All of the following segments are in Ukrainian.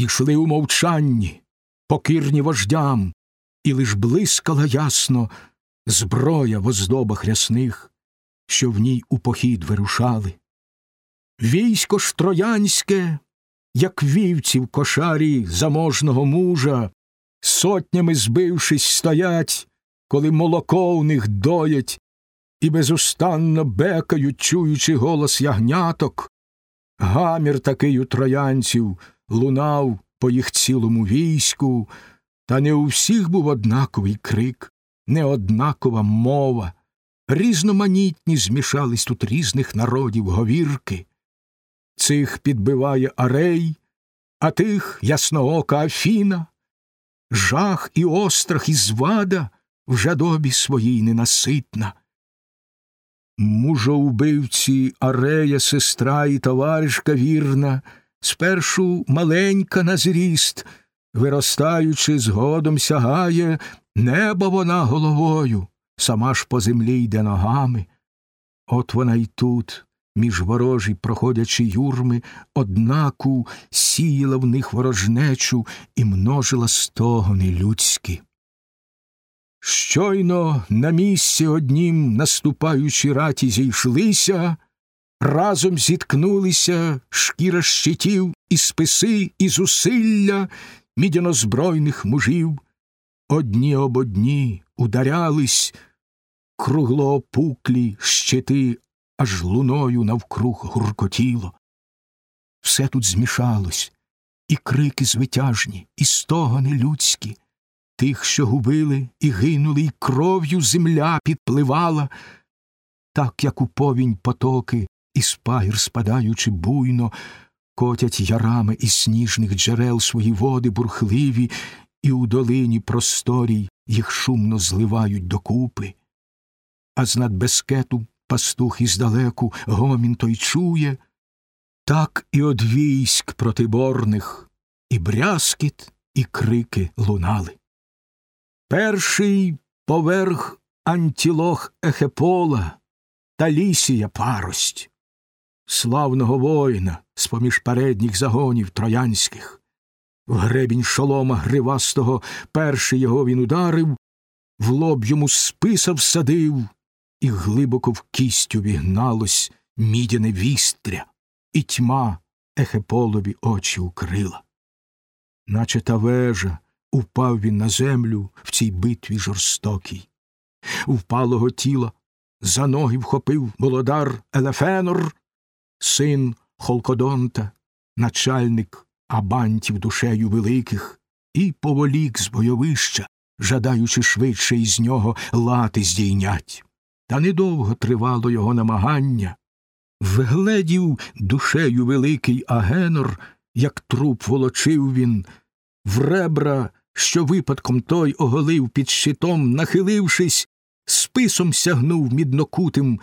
йшли у мовчанні, покірні вождям, і лиш блискала ясно зброя в оздобах рясних, що в ній у похід вирушали. Військо ж троянське, як вівці в кошарі заможного мужа, сотнями збившись, стоять, коли молоко у них доять, і безустанно бекають, чуючи голос ягняток. Гамір такий у троянців лунав по їх цілому війську, та не у всіх був однаковий крик, не однакова мова. Різноманітні змішались тут різних народів говірки. Цих підбиває арей, а тих ясноока Афіна, жах і острах і звада в жадобі своїй ненаситна. Мужоубивці Арея, сестра і товаришка вірна, спершу маленька на зріст, виростаючи, згодом сягає, неба вона головою, сама ж по землі йде ногами. От вона й тут, між ворожі, проходячи юрми, однаку сіяла в них ворожнечу і множила стогони людські. Щойно на місці однім наступаючі раті зійшлися, разом зіткнулися шкіра щитів і списи, і зусилля мідянозбройних мужів. Одні об одні ударялись круглоопуклі щити, аж луною навкруг гуркотіло. Все тут змішалось, і крики звитяжні, і стогони людські. Тих, що губили і гинули, і кров'ю земля підпливала, так як у повінь потоки, і спагір спадаючи буйно, котять ярами із сніжних джерел свої води бурхливі, і у долині просторій їх шумно зливають докупи. А з безкету пастух іздалеку гомін той чує, так і од військ протиборних, і брязкіт, і крики лунали. Перший поверх антілох Ехепола та лісія парость, славного воїна з поміж передніх загонів троянських. В гребінь шолома гривастого перший його він ударив, в лоб йому списа всадив, і глибоко в кістю вігналось мідяне вістря, і тьма Ехеполові очі укрила. Наче та вежа Упав він на землю в цій битві жорстокій. Впалого тіла за ноги вхопив володар Елефенор, син Холкодонта, начальник абантів душею великих, і поволік з бойовища, жадаючи швидше із нього лати здійнять. Та недовго тривало його намагання. Вгледів душею великий Агенор, як труп волочив він, в ребра що випадком той оголив під щитом, нахилившись, списом сягнув міднокутим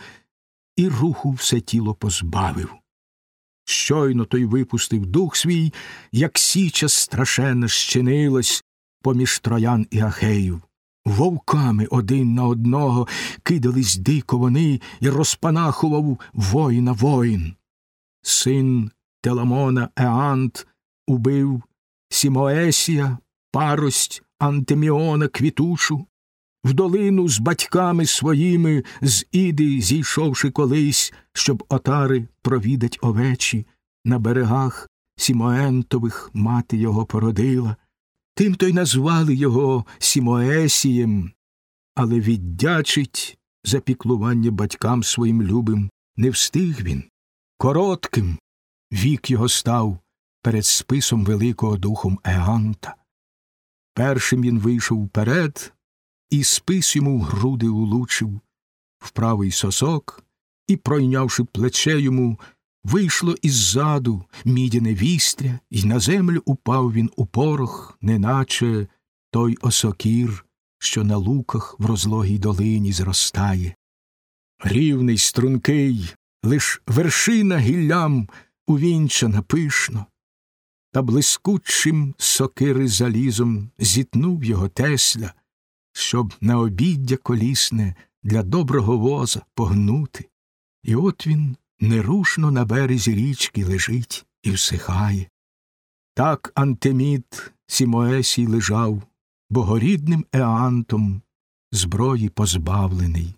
і руху все тіло позбавив. Щойно той випустив дух свій, як січа страшенна щинилась поміж троян і ахеїв. Вовками один на одного кидались дико вони і розпанахував воїна воїн. Син Теламона Еант убив Сімоесія, парость Антеміона квітушу, в долину з батьками своїми з іди, зійшовши колись, щоб отари провідать овечі, на берегах Сімоентових мати його породила, тим то й назвали його Сімоесієм, але віддячить за піклування батькам своїм любим не встиг він. Коротким вік його став перед списом Великого Духом Еганта. Першим він вийшов вперед, і спис йому в груди улучив, в правий сосок, і, пройнявши плече йому, вийшло іззаду мідяне вістря, і на землю упав він у порох, неначе той осокір, що на луках в розлогій долині зростає. Рівний, стрункий, лиш вершина гіллям увінчана пишно, та блискучим сокири залізом зітнув його Тесля, щоб на обіддя колісне для доброго воза погнути. І от він нерушно на березі річки лежить і всихає. Так Антемід Сімоесій лежав, богорідним Еантом зброї позбавлений.